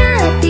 hati